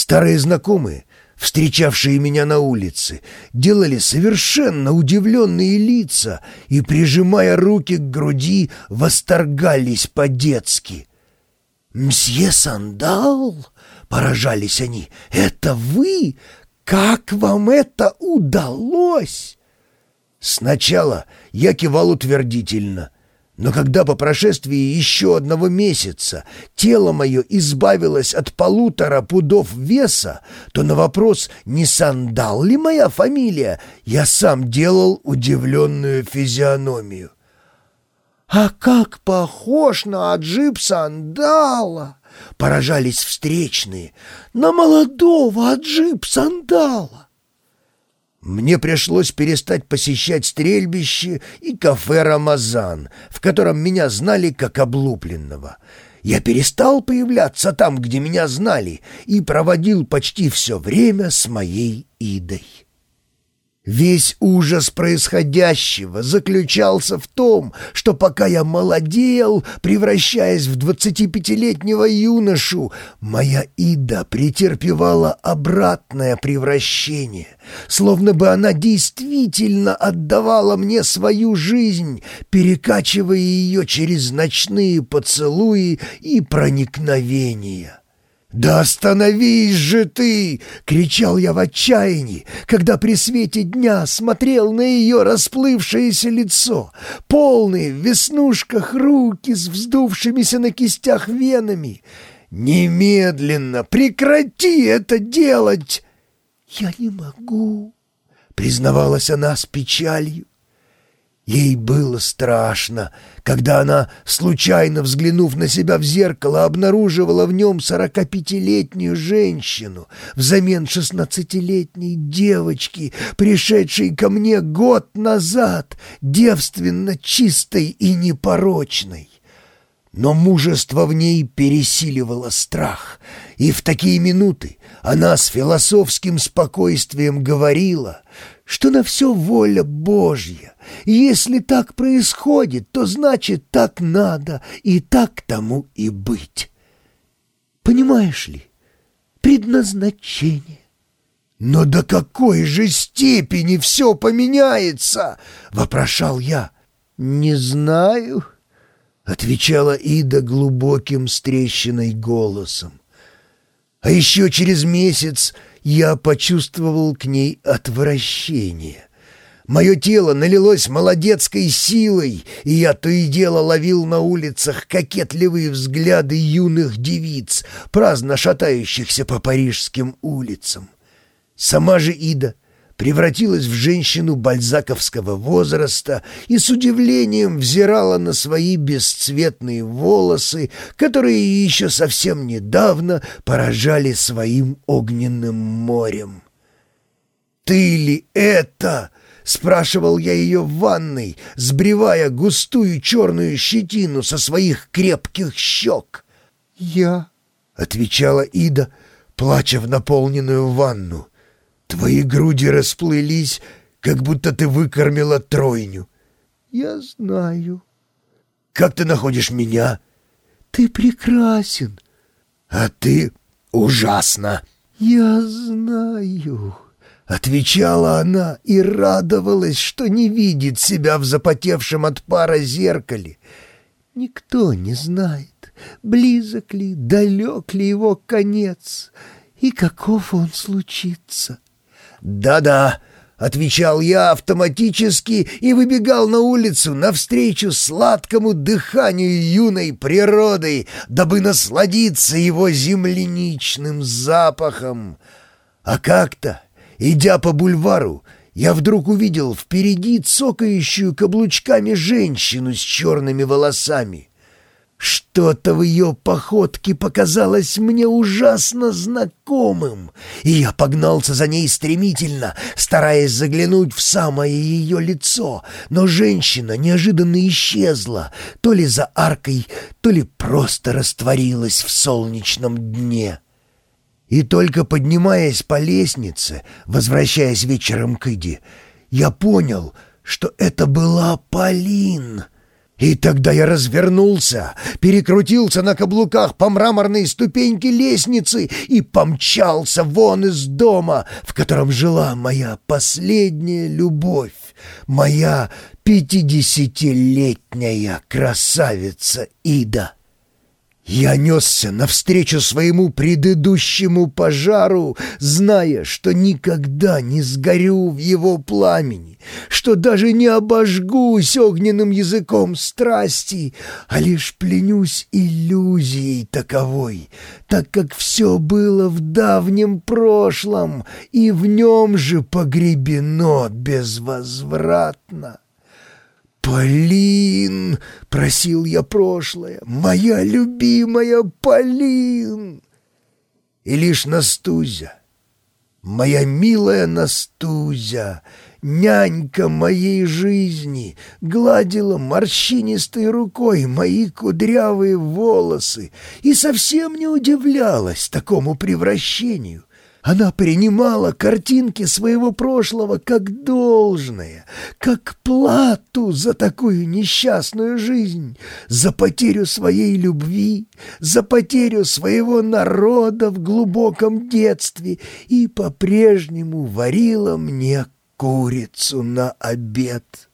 Старые знакомые, встречавшие меня на улице, делали совершенно удивленные лица и, прижимая руки к груди, восторгались по-детски. «Мсье Сандал?» — поражались они. «Это вы? Как вам это удалось?» Сначала я кивал утвердительно — но когда по прошествии еще одного месяца тело мое избавилось от полутора пудов веса, то на вопрос, не сандал ли моя фамилия, я сам делал удивленную физиономию. «А как похож на Аджип Сандала!» — поражались встречные. «На молодого Аджип Сандала!» Мне пришлось перестать посещать стрельбище и кафе «Рамазан», в котором меня знали как облупленного. Я перестал появляться там, где меня знали, и проводил почти все время с моей Идой. Весь ужас происходящего заключался в том, что пока я молодел, превращаясь в двадцатипятилетнего юношу, моя Ида претерпевала обратное превращение, словно бы она действительно отдавала мне свою жизнь, перекачивая ее через ночные поцелуи и проникновения. «Да остановись же ты!» — кричал я в отчаянии, когда при свете дня смотрел на ее расплывшееся лицо, полные в веснушках руки с вздувшимися на кистях венами. «Немедленно прекрати это делать!» «Я не могу», — признавалась она с печалью. Ей было страшно, когда она, случайно взглянув на себя в зеркало, обнаруживала в нем сорокапятилетнюю женщину взамен шестнадцатилетней девочки, пришедшей ко мне год назад, девственно чистой и непорочной. Но мужество в ней пересиливало страх, и в такие минуты она с философским спокойствием говорила, что на все воля Божья. Если так происходит, то значит так надо, и так тому и быть. Понимаешь ли, предназначение. «Но до какой же степени все поменяется?» — вопрошал я. «Не знаю», — отвечала Ида глубоким стрещиной голосом. А еще через месяц я почувствовал к ней отвращение. Мое тело налилось молодецкой силой, и я то и дело ловил на улицах кокетливые взгляды юных девиц, праздно шатающихся по парижским улицам. Сама же Ида превратилась в женщину бальзаковского возраста и с удивлением взирала на свои бесцветные волосы, которые еще совсем недавно поражали своим огненным морем. «Ты ли это?» — спрашивал я ее в ванной, сбривая густую черную щетину со своих крепких щек. «Я», — отвечала Ида, плача в наполненную ванну. Твои груди расплылись, как будто ты выкормила тройню. Я знаю. Как ты находишь меня? Ты прекрасен. А ты ужасно. Я знаю. Отвечала она и радовалась, что не видит себя в запотевшем от пара зеркале. Никто не знает, близок ли, далек ли его конец и каков он случится. «Да-да», — отвечал я автоматически и выбегал на улицу навстречу сладкому дыханию юной природы, дабы насладиться его земляничным запахом. А как-то, идя по бульвару, я вдруг увидел впереди цокающую каблучками женщину с черными волосами. Что-то в ее походке показалось мне ужасно знакомым, и я погнался за ней стремительно, стараясь заглянуть в самое ее лицо, но женщина неожиданно исчезла, то ли за аркой, то ли просто растворилась в солнечном дне. И только поднимаясь по лестнице, возвращаясь вечером к Иде, я понял, что это была Полин — И тогда я развернулся, перекрутился на каблуках по мраморной ступеньке лестницы и помчался вон из дома, в котором жила моя последняя любовь, моя пятидесятилетняя красавица Ида. Я несся навстречу своему предыдущему пожару, зная, что никогда не сгорю в его пламени, что даже не обожгусь огненным языком страсти, а лишь пленюсь иллюзией таковой, так как все было в давнем прошлом и в нем же погребено безвозвратно. «Полин!» — просил я прошлое. «Моя любимая Полин!» И лишь Настузя, моя милая Настузя, нянька моей жизни, гладила морщинистой рукой мои кудрявые волосы и совсем не удивлялась такому превращению. Она принимала картинки своего прошлого как должное, как плату за такую несчастную жизнь, за потерю своей любви, за потерю своего народа в глубоком детстве и по-прежнему варила мне курицу на обед.